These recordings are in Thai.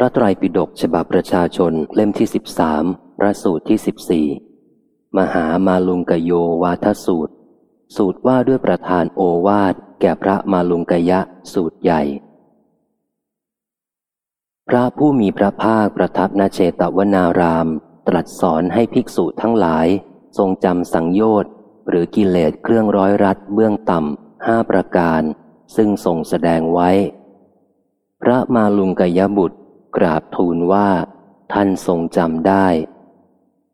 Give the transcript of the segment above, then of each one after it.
พระไตรปิฎกฉบับประชาชนเล่มที่สิบสามพระสูตรที่สิบสี่มหามาลุงกโยวาทสูตร สูตรว่าด้วยประธานโอวาทแก่พระมาลุงกยะสูตรใหญ่ พระผู้มีพระภาคประทับนาเชตวนาราม ตรัสสอนให้ภิกษุทั้งหลาย ทรงจำสังโยชน์หรือกิเลสเครื่องร้อยรัดเบื้องต่ำห้าประการ ซึ่งทรงแสดงไว้ พระมาลุงกยบุตร กราบทูลว่า ท่านทรงจำได้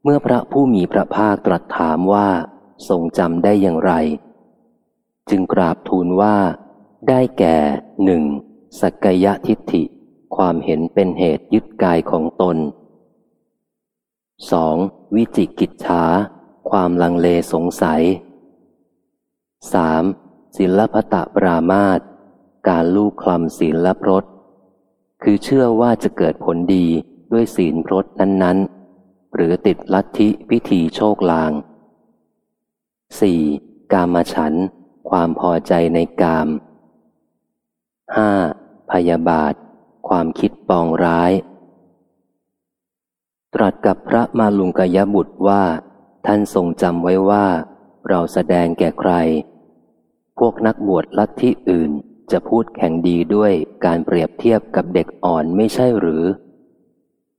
เมื่อพระผู้มีพระภาคตรัสถามว่า ทรงจำได้อย่างไร จึงกราบทูลว่า ได้แก่หนึ่งสักยะทิฏฐิ ความเห็นเป็นเหตุยึดกายของตน 2. วิจิกิจฉาความลังเลสงสัย 3. ศิลปตะปรามาตการลูกคลำศีลพรต คือเชื่อว่าจะเกิดผลดีด้วยศีลพรตนั้น ๆ หรือติดลัทธิพิธีโชคลาง 4. กามฉัน ความพอใจในกาม 5. พยาบาท ความคิดปองร้าย ตรัสกับพระมาลุงกยบุตรว่า ท่านทรงจำไว้ว่า เราแสดงแก่ใคร พวกนักบวชลัทธิอื่น จะพูดแข่งดีด้วยการเปรียบเทียบกับเด็กอ่อนไม่ใช่หรือ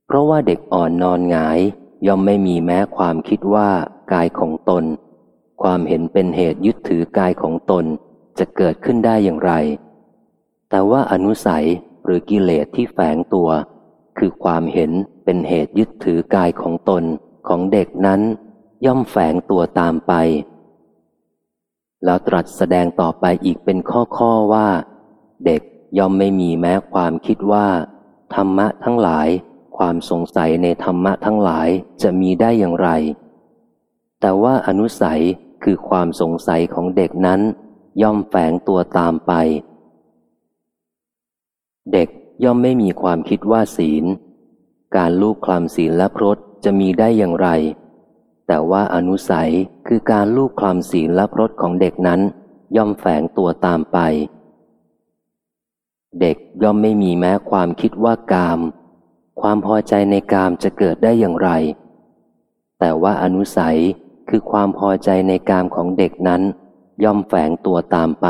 เพราะว่าเด็กอ่อนนอนหงาย ย่อมไม่มีแม้ความคิดว่ากายของตน ความเห็นเป็นเหตุยึดถือกายของตนจะเกิดขึ้นได้อย่างไร แต่ว่าอนุสัยหรือกิเลสที่แฝงตัว คือความเห็นเป็นเหตุยึดถือกายของตนของเด็กนั้น ย่อมแฝงตัวตามไป แล้วตรัสแสดงต่อไปอีกเป็นข้อข้อว่า เด็กย่อมไม่มีแม้ความคิดว่า ธรรมะทั้งหลาย ความสงสัยในธรรมะทั้งหลายจะมีได้อย่างไร แต่ว่าอนุสัยคือความสงสัยของเด็กนั้น ย่อมแฝงตัวตามไป เด็กย่อมไม่มีความคิดว่าศีล การลูกคลำศีลและพรตจะมีได้อย่างไร แต่ว่าอนุสัย คือการลูกคลำศีลและรสของเด็กนั้น ย่อมแฝงตัวตามไป เด็กย่อมไม่มีแม้ความคิดว่ากาม ความพอใจในกามจะเกิดได้อย่างไร แต่ว่าอนุสัยคือความพอใจในกามของเด็กนั้น ย่อมแฝงตัวตามไป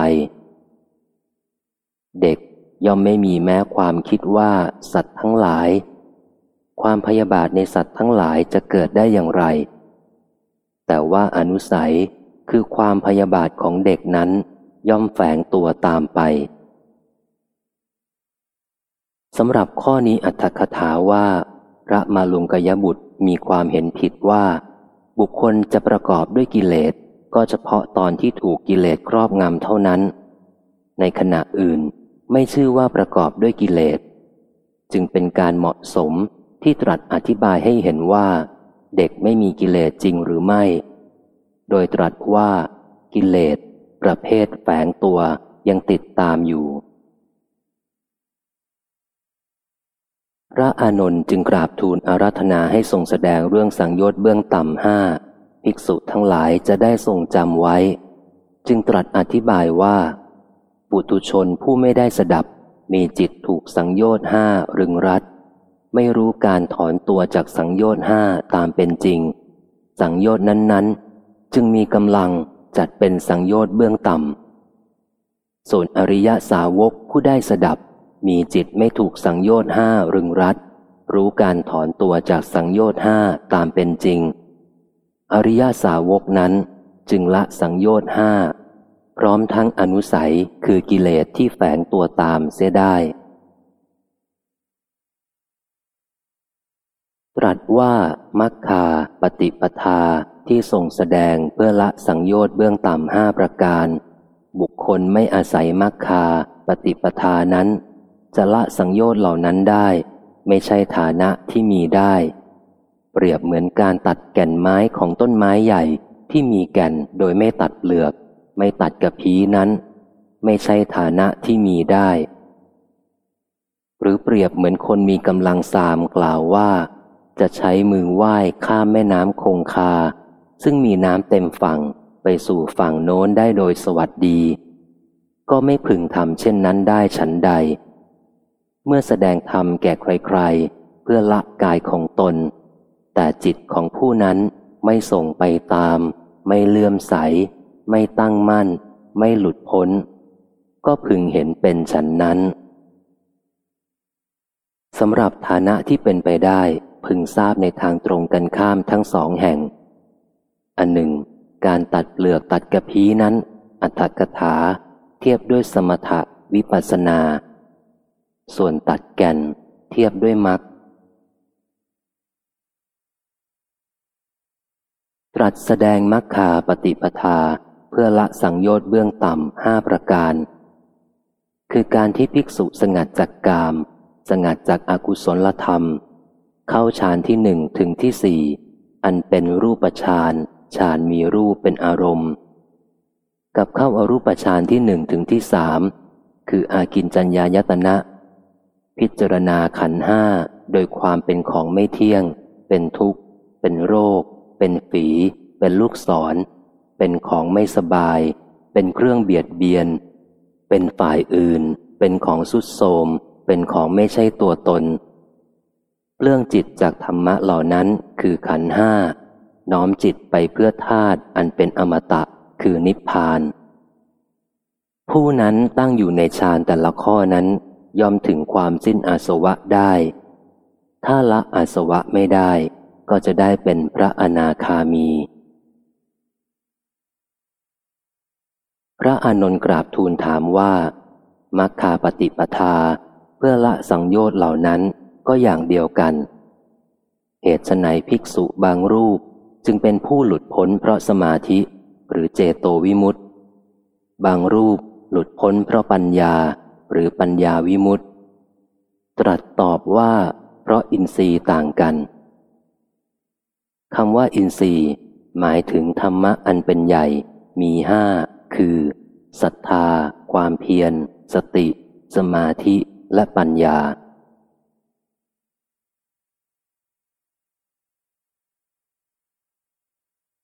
เด็กย่อมไม่มีแม้ความคิดว่าสัตว์ทั้งหลาย ความพยาบาทในสัตว์ทั้งหลายจะเกิดได้อย่างไร แต่ว่าอนุสัยคือความพยาบาทของเด็กนั้น ย่อมแฝงตัวตามไปสำหรับข้อนี้อัตถคถาว่า พระมาลุงกยบุตรมีความเห็นผิดว่า บุคคลจะประกอบด้วยกิเลส ก็เฉพาะตอนที่ถูกกิเลสครอบงำเท่านั้น ในขณะอื่นไม่ชื่อว่าประกอบด้วยกิเลส จึงเป็นการเหมาะสมที่ตรัสอธิบายให้เห็นว่า เด็กไม่มีกิเลสจริงหรือไม่ โดยตรัสว่ากิเลสประเภทแฝงตัวยังติดตามอยู่ พระอานนท์จึงกราบทูลอาราธนาให้ทรงแสดงเรื่องสังโยชน์เบื้องต่ำห้าภิกษุทั้งหลายจะได้ทรงจำไว้ จึงตรัสอธิบายว่าปุตุชนผู้ไม่ได้สดับมีจิตถูกสังโยชน์ห้ารึงรัด ไม่รู้การถอนตัวจากสังโยชน์ห้าตามเป็นจริง สังโยชน์นั้นๆ จึงมีกำลังจัดเป็นสังโยชน์เบื้องต่ำส่วนอริยสาวกผู้ได้สดับ มีจิตไม่ถูกสังโยชน์ห้ารึงรัด รู้การถอนตัวจากสังโยชน์ห้าตามเป็นจริง อริยสาวกนั้นจึงละสังโยชน์ห้าพร้อมทั้งอนุสัยคือกิเลสที่แฝงตัวตามเสียได้ รัสว่ามัคคาปฏิปทาที่ทรงแสดงเพื่อละสังโยชน์เบื้องต่ำห้าประการ บุคคลไม่อาศัยมัคคาปฏิปทานั้น จะละสังโยชน์เหล่านั้นได้ ไม่ใช่ฐานะที่มีได้ เปรียบเหมือนการตัดแก่นไม้ของต้นไม้ใหญ่ที่มีแก่นโดยไม่ตัดเปลือก ไม่ตัดกระพีนั้น ไม่ใช่ฐานะที่มีได้ หรือเปรียบเหมือนคนมีกำลังสามกล่าวว่า จะใช้มือไหว้ข้ามแม่น้ำคงคา ซึ่งมีน้ำเต็มฝั่งไปสู่ฝั่งโน้นได้โดยสวัสดี ก็ไม่พึงทำเช่นนั้นได้ฉันใด เมื่อแสดงธรรมแก่ใครๆ เพื่อละกายของตน แต่จิตของผู้นั้นไม่ส่งไปตาม ไม่เลื่อมใส ไม่ตั้งมั่น ไม่หลุดพ้น ก็พึงเห็นเป็นฉันนั้นสำหรับฐานะที่เป็นไปได้ พึงทราบในทางตรงกันข้ามทั้งสองแห่ง อันหนึ่ง การตัดเปลือกตัดกระพี้นั้น อัตถกถา เทียบด้วยสมถะวิปัสนา ส่วนตัดแก่น เทียบด้วยมรรคตรัสแสดงมัคคาปฏิปทาเพื่อละสังโยชน์เบื้องต่ำห้าประการ คือการที่ภิกษุสงัดจากกาม สงัดจากอากุศลธรรม เข้าฌานที่หนึ่งถึงที่สี่อันเป็นรูปฌานฌานมีรูปเป็นอารมณ์ กับเข้าอารูปฌานที่หนึ่งถึงที่สามคืออากินจัญญายตนะ พิจารณาขันห้าโดยความเป็นของไม่เที่ยง เป็นทุกข์ เป็นโรค เป็นฝี เป็นลูกศร เป็นของไม่สบาย เป็นเครื่องเบียดเบียน เป็นฝ่ายอื่น เป็นของสุดโทมเป็นของไม่ใช่ตัวตน เรื่องจิตจากธรรมะเหล่านั้นคือขันห้า น้อมจิตไปเพื่อธาตุอันเป็นอมตะคือนิพพาน ผู้นั้นตั้งอยู่ในฌานแต่ละข้อนั้นยอมถึงความสิ้นอาสวะได้ ถ้าละอาสวะไม่ได้ ก็จะได้เป็นพระอนาคามี พระอานนท์กราบทูลถามว่า มัคคาปฏิปทาเพื่อละสังโยชน์เหล่านั้น ก็อย่างเดียวกัน เหตุไนภิกษุบางรูปจึงเป็นผู้หลุดพ้นเพราะสมาธิหรือเจโตวิมุตติ บางรูปหลุดพ้นเพราะปัญญาหรือปัญญาวิมุตติ ตรัสตอบว่า เพราะอินทรีย์ต่างกันคำว่าอินทรีย์ หมายถึงธรรมะอันเป็นใหญ่ มีห้าคือศรัทธา ความเพียร สติ สมาธิและปัญญา